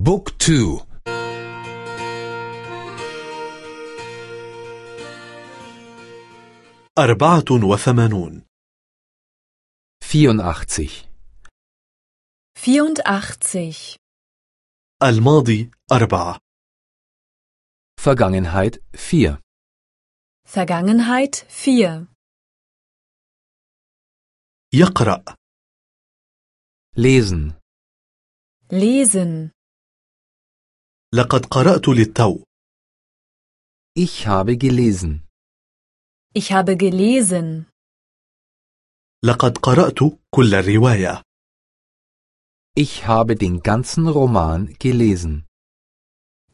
بوك تو أربعة وثمانون 84. 84. الماضي أربعة Vergangenheit 4. Vergangenheit 4. يقرأ Lesen. Lesen. لقد قرأت للتو Ich habe gelesen. Ich habe gelesen. لقد قرأت كل الرواية Ich habe den ganzen Roman gelesen.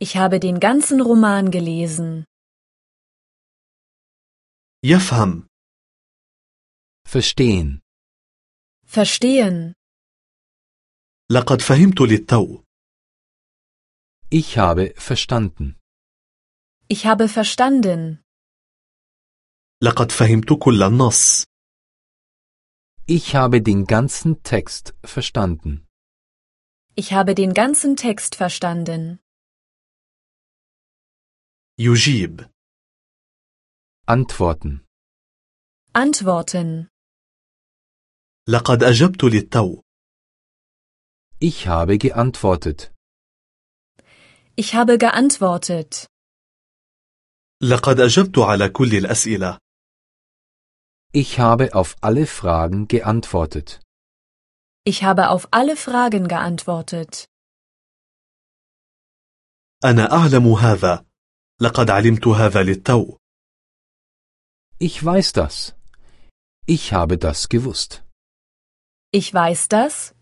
Ich habe den ganzen Roman gelesen. يفهم Verstehen. Verstehen. لقد فهمت للتو Ich habe verstanden. Ich habe verstanden. لقد فهمت كل النص Ich habe den ganzen Text verstanden. Ich habe den ganzen Text verstanden. يجيب Antworten. Antworten. لقد أجبت للتو Ich habe geantwortet. Ich habe geantwortet. لقد أجبت على كل الأسئلة Ich habe auf alle Fragen geantwortet. Ich habe auf alle Fragen geantwortet. أنا أعلم هذا لقد علمت هذا للتو Ich weiß das. Ich habe das gewusst. Ich weiß das.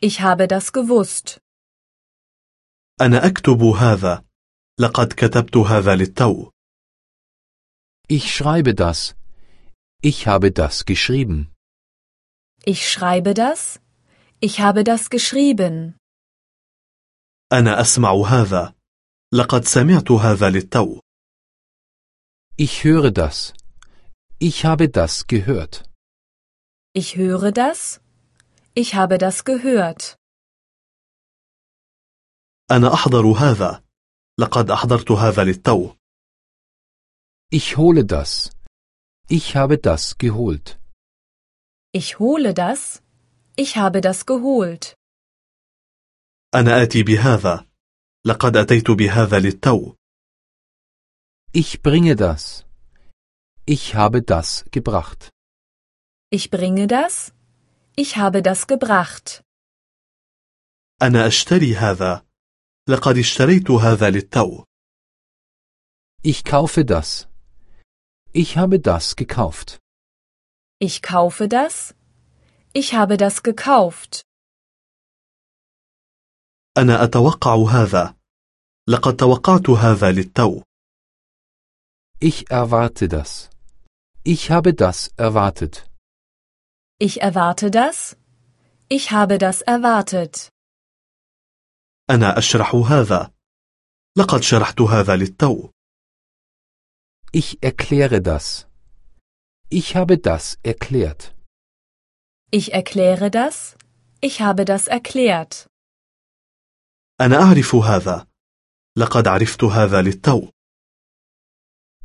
Ich habe das gewusst. أنا أكتب هذا لقد كتبت هذا للتو Ich schreibe das. Ich habe das geschrieben. Ich schreibe das. Ich habe das geschrieben. أنا أسمع هذا لقد سمعت هذا للتو Ich höre das. Ich habe das gehört. Ich höre das. Ich habe das gehört. أنا أحضر هذا لقد أحضرت هذا للتو Ich hole das. Ich habe das geholt. Ich hole das. Ich habe das geholt. أنا آتي بهذا لقد أتيت بهذا للتو Ich bringe das. Ich habe das gebracht. Ich bringe das. Ich habe das gebracht. أنا أشتري هذا لقد اشتريت هذا للتو Ich kaufe das. Ich habe das gekauft. Ich kaufe das. Ich habe das gekauft. أنا أتوقع هذا لقد توقعت هذا للتو Ich erwarte das. Ich habe das erwartet. Ich erwarte das. Ich habe das erwartet. أنا أشرح هذا لقد شرحت هذا للتو Ich erkläre das. Ich habe das erklärt. Ich erkläre das. Ich habe das erklärt. أنا أعرف هذا لقد عرفت هذا للتو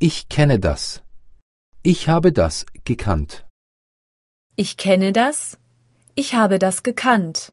Ich kenne das. Ich habe das gekannt. Ich kenne das. Ich habe das gekannt.